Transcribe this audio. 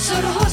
sorrow